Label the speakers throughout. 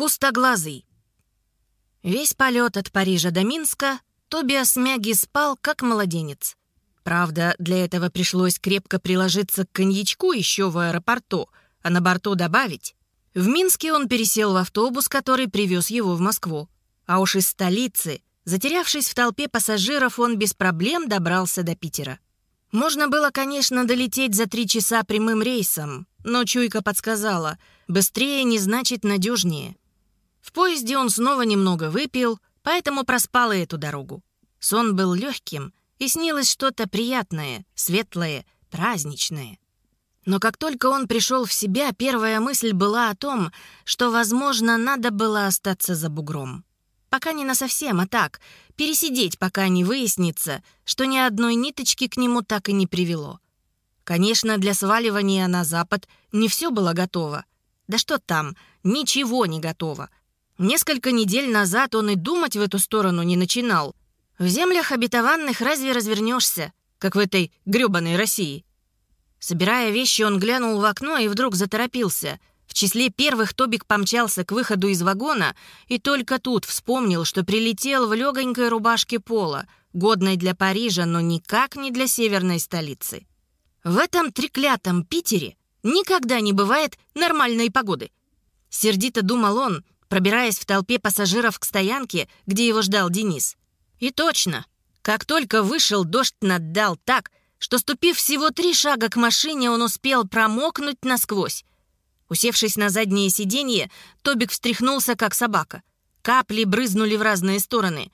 Speaker 1: Пустоглазый. Весь полет от Парижа до Минска Тобиас Мяги спал, как младенец. Правда, для этого пришлось крепко приложиться к коньячку еще в аэропорту, а на борту добавить. В Минске он пересел в автобус, который привез его в Москву. А уж из столицы, затерявшись в толпе пассажиров, он без проблем добрался до Питера. Можно было, конечно, долететь за три часа прямым рейсом, но чуйка подсказала, быстрее не значит надежнее. В поезде он снова немного выпил, поэтому проспал и эту дорогу. Сон был легким, и снилось что-то приятное, светлое, праздничное. Но как только он пришел в себя, первая мысль была о том, что, возможно, надо было остаться за бугром. Пока не насовсем, а так, пересидеть, пока не выяснится, что ни одной ниточки к нему так и не привело. Конечно, для сваливания на запад не все было готово. Да что там, ничего не готово. Несколько недель назад он и думать в эту сторону не начинал. В землях обетованных разве развернешься, как в этой грёбаной России? Собирая вещи, он глянул в окно и вдруг заторопился. В числе первых Тобик помчался к выходу из вагона и только тут вспомнил, что прилетел в легонькой рубашке пола, годной для Парижа, но никак не для северной столицы. В этом треклятом Питере никогда не бывает нормальной погоды. Сердито думал он, пробираясь в толпе пассажиров к стоянке, где его ждал Денис. И точно, как только вышел, дождь наддал так, что, ступив всего три шага к машине, он успел промокнуть насквозь. Усевшись на заднее сиденье, Тобик встряхнулся, как собака. Капли брызнули в разные стороны.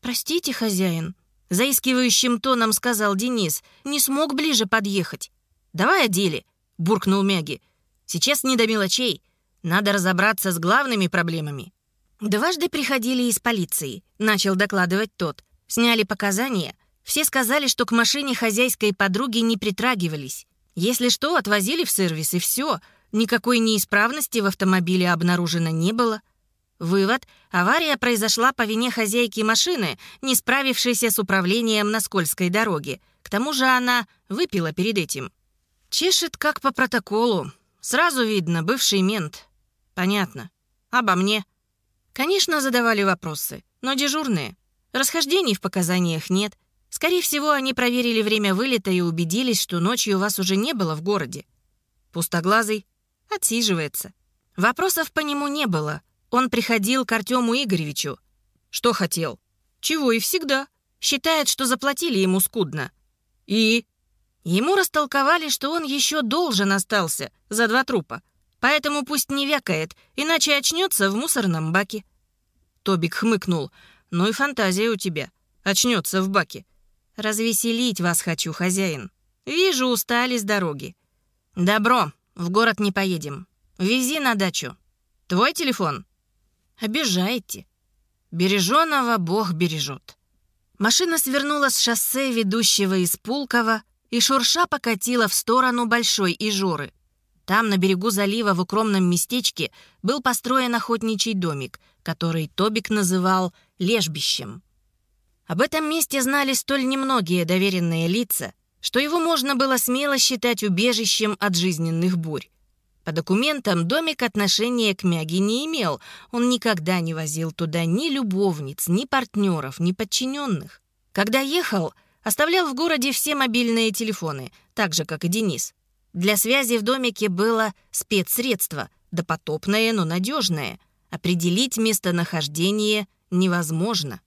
Speaker 1: «Простите, хозяин», — заискивающим тоном сказал Денис, «не смог ближе подъехать». «Давай о деле», — буркнул Мяги. «Сейчас не до мелочей. Надо разобраться с главными проблемами». «Дважды приходили из полиции», — начал докладывать тот. «Сняли показания. Все сказали, что к машине хозяйской подруги не притрагивались. Если что, отвозили в сервис, и все. Никакой неисправности в автомобиле обнаружено не было». Вывод. Авария произошла по вине хозяйки машины, не справившейся с управлением на скользкой дороге. К тому же она выпила перед этим. Чешет как по протоколу. Сразу видно, бывший мент. Понятно. Обо мне? Конечно, задавали вопросы, но дежурные. Расхождений в показаниях нет. Скорее всего, они проверили время вылета и убедились, что ночью вас уже не было в городе. Пустоглазый отсиживается. Вопросов по нему не было. Он приходил к Артему Игоревичу. Что хотел? Чего и всегда. Считает, что заплатили ему скудно. И? Ему растолковали, что он еще должен остался за два трупа. Поэтому пусть не вякает, иначе очнется в мусорном баке». Тобик хмыкнул. «Ну и фантазия у тебя. Очнется в баке. Развеселить вас хочу, хозяин. Вижу, устали с дороги. Добро, в город не поедем. Вези на дачу. Твой телефон?» «Обижаете. Береженого Бог бережет». Машина свернула с шоссе, ведущего из Пулково, и шурша покатила в сторону Большой Ижоры. Там, на берегу залива, в укромном местечке, был построен охотничий домик, который Тобик называл лежбищем. Об этом месте знали столь немногие доверенные лица, что его можно было смело считать убежищем от жизненных бурь. По документам домик отношения к Мяге не имел, он никогда не возил туда ни любовниц, ни партнеров, ни подчиненных. Когда ехал, оставлял в городе все мобильные телефоны, так же, как и Денис. Для связи в домике было спецсредство, допотопное, но надежное. Определить местонахождение невозможно.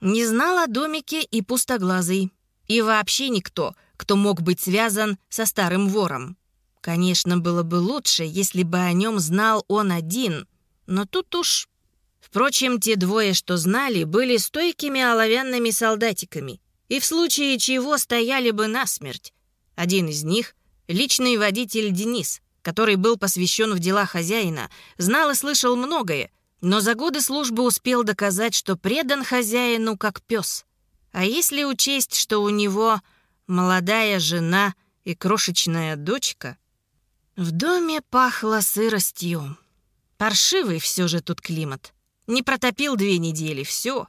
Speaker 1: Не знал о домике и пустоглазый. И вообще никто, кто мог быть связан со старым вором. Конечно, было бы лучше, если бы о нем знал он один. Но тут уж... Впрочем, те двое, что знали, были стойкими оловянными солдатиками. И в случае чего стояли бы насмерть. Один из них — Личный водитель Денис, который был посвящен в дела хозяина, знал и слышал многое, но за годы службы успел доказать, что предан хозяину как пес. А если учесть, что у него молодая жена и крошечная дочка... В доме пахло сыростью. Паршивый все же тут климат. Не протопил две недели, все.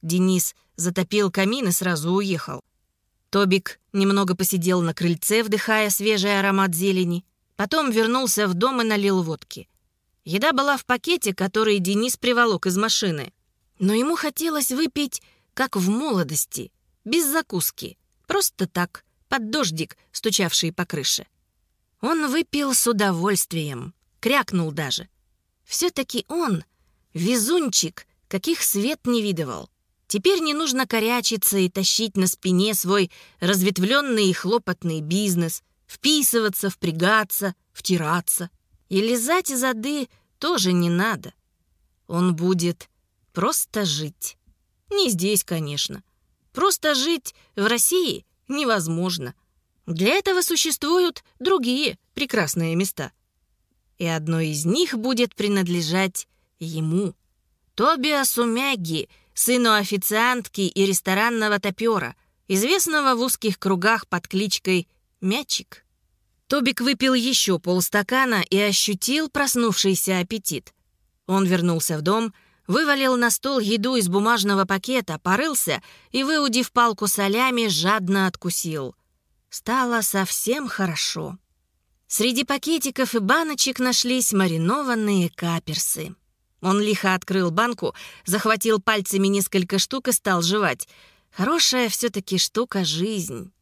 Speaker 1: Денис затопил камин и сразу уехал. Тобик немного посидел на крыльце, вдыхая свежий аромат зелени. Потом вернулся в дом и налил водки. Еда была в пакете, который Денис приволок из машины. Но ему хотелось выпить, как в молодости, без закуски, просто так, под дождик, стучавший по крыше. Он выпил с удовольствием, крякнул даже. Все-таки он — везунчик, каких свет не видывал. Теперь не нужно корячиться и тащить на спине свой разветвленный и хлопотный бизнес, вписываться, впрягаться, втираться. И лизать зады тоже не надо. Он будет просто жить. Не здесь, конечно. Просто жить в России невозможно. Для этого существуют другие прекрасные места. И одно из них будет принадлежать ему. Тобиасу Мягги, сыну официантки и ресторанного топера, известного в узких кругах под кличкой «Мячик». Тобик выпил еще полстакана и ощутил проснувшийся аппетит. Он вернулся в дом, вывалил на стол еду из бумажного пакета, порылся и, выудив палку солями, жадно откусил. Стало совсем хорошо. Среди пакетиков и баночек нашлись маринованные каперсы. Он лихо открыл банку, захватил пальцами несколько штук и стал жевать. Хорошая все-таки штука жизнь.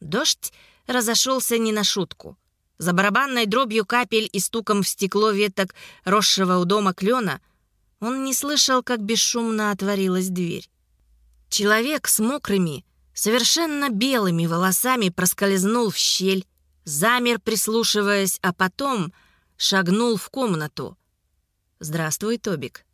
Speaker 1: Дождь разошелся не на шутку. За барабанной дробью капель и стуком в стекло веток росшего у дома клена он не слышал, как бесшумно отворилась дверь. Человек с мокрыми, совершенно белыми волосами проскользнул в щель, замер, прислушиваясь, а потом шагнул в комнату. «Здравствуй, Тобик».